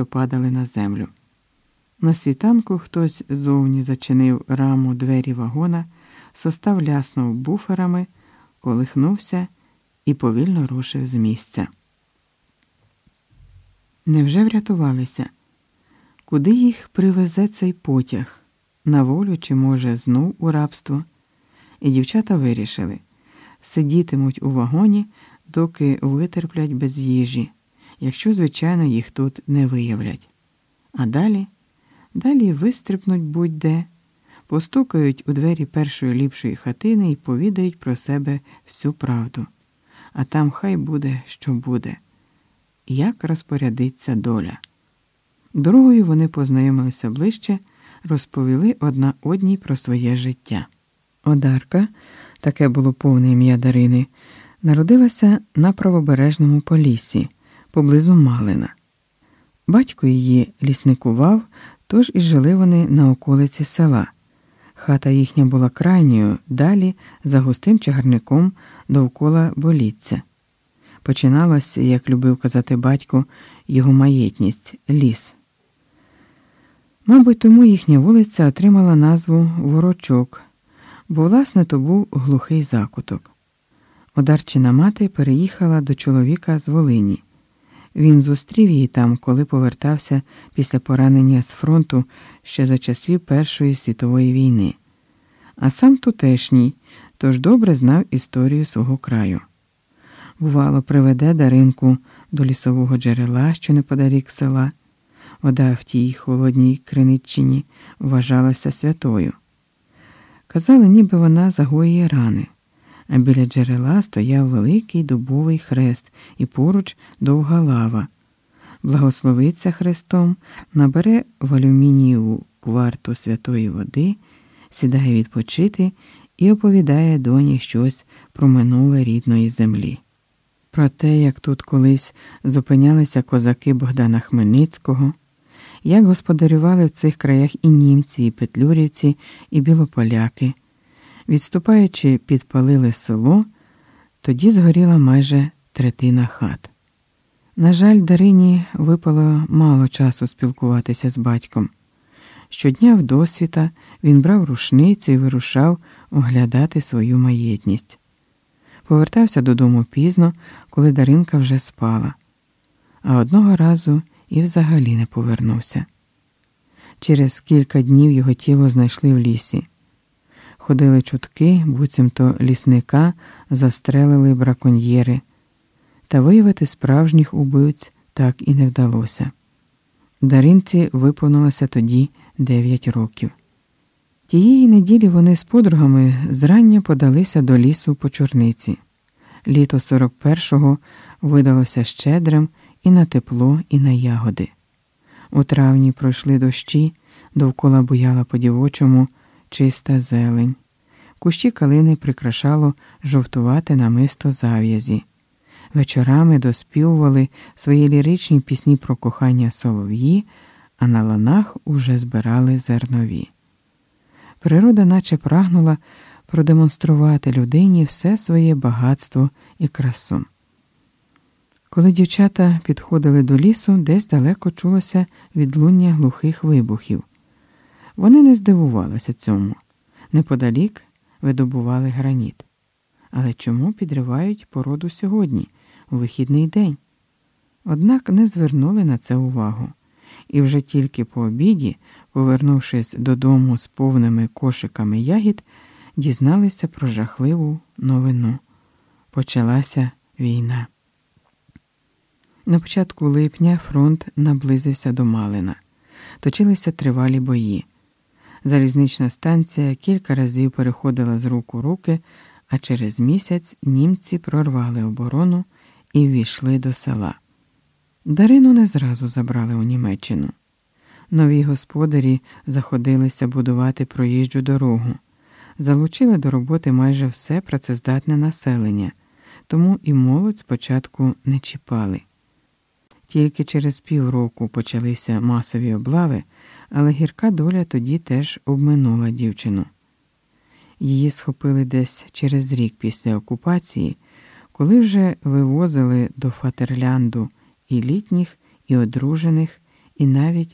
що падали на землю. На світанку хтось зовні зачинив раму двері вагона, состав ляснув буферами, колихнувся і повільно рушив з місця. Невже врятувалися? Куди їх привезе цей потяг? На волю чи, може, знов у рабство? І дівчата вирішили сидітимуть у вагоні, доки витерплять без їжі, якщо, звичайно, їх тут не виявлять. А далі, далі вистрибнуть будь-де, постукають у двері першої ліпшої хатини і повідають про себе всю правду. А там хай буде, що буде, як розпорядиться доля. Дорогою вони познайомилися ближче, розповіли одна одній про своє життя. Одарка, таке було повне ім'я Дарини, народилася на правобережному полісі, поблизу Малина. Батько її лісникував, тож і жили вони на околиці села. Хата їхня була крайньою, далі за густим чагарником довкола боліться. Починалась, як любив казати батько, його маєтність ліс. Мабуть, тому їхня вулиця отримала назву Ворочок, бо, власне, то був глухий закуток. Одарчина мати переїхала до чоловіка з Волині. Він зустрів її там, коли повертався після поранення з фронту ще за часів Першої світової війни. А сам тутешній, тож добре знав історію свого краю. Бувало, приведе даринку до лісового джерела, що неподалік села. Вода в тій холодній криниччині вважалася святою. Казали, ніби вона загоює рани, а біля джерела стояв великий дубовий хрест і поруч довга лава. Благословиться хрестом, набере в алюмінієву кварту святої води, сідає відпочити і оповідає доні щось про минуле рідної землі. Про те, як тут колись зупинялися козаки Богдана Хмельницького як господарювали в цих краях і німці, і петлюрівці, і білополяки. Відступаючи, підпалили село, тоді згоріла майже третина хат. На жаль, Дарині випало мало часу спілкуватися з батьком. Щодня в досвіта він брав рушницю і вирушав оглядати свою маєтність. Повертався додому пізно, коли Даринка вже спала. А одного разу і взагалі не повернувся. Через кілька днів його тіло знайшли в лісі. Ходили чутки, буцімто лісника застрелили браконьєри, та виявити справжніх убивць так і не вдалося. Даринці виповнилося тоді дев'ять років. Тієї неділі вони з подругами зрання подалися до лісу по чорниці. Літо 41-го видалося щедрим і на тепло, і на ягоди. У травні пройшли дощі, довкола буяла по дівочому чиста зелень. Кущі калини прикрашало жовтувате намисто зав'язі. Вечорами доспівували свої ліричні пісні про кохання солов'ї, а на ланах уже збирали зернові. Природа наче прагнула продемонструвати людині все своє багатство і красу. Коли дівчата підходили до лісу, десь далеко чулося відлуння глухих вибухів. Вони не здивувалися цьому. Неподалік видобували граніт. Але чому підривають породу сьогодні, у вихідний день? Однак не звернули на це увагу. І вже тільки по обіді, повернувшись додому з повними кошиками ягід, дізналися про жахливу новину. Почалася війна. На початку липня фронт наблизився до Малина. Точилися тривалі бої. Залізнична станція кілька разів переходила з рук у руки, а через місяць німці прорвали оборону і ввійшли до села. Дарину не зразу забрали у Німеччину. Нові господарі заходилися будувати проїжджу дорогу, залучили до роботи майже все працездатне населення, тому і молодь спочатку не чіпали. Тільки через півроку почалися масові облави, але гірка доля тоді теж обминула дівчину. Її схопили десь через рік після окупації, коли вже вивозили до Фатерлянду і літніх, і одружених, і навіть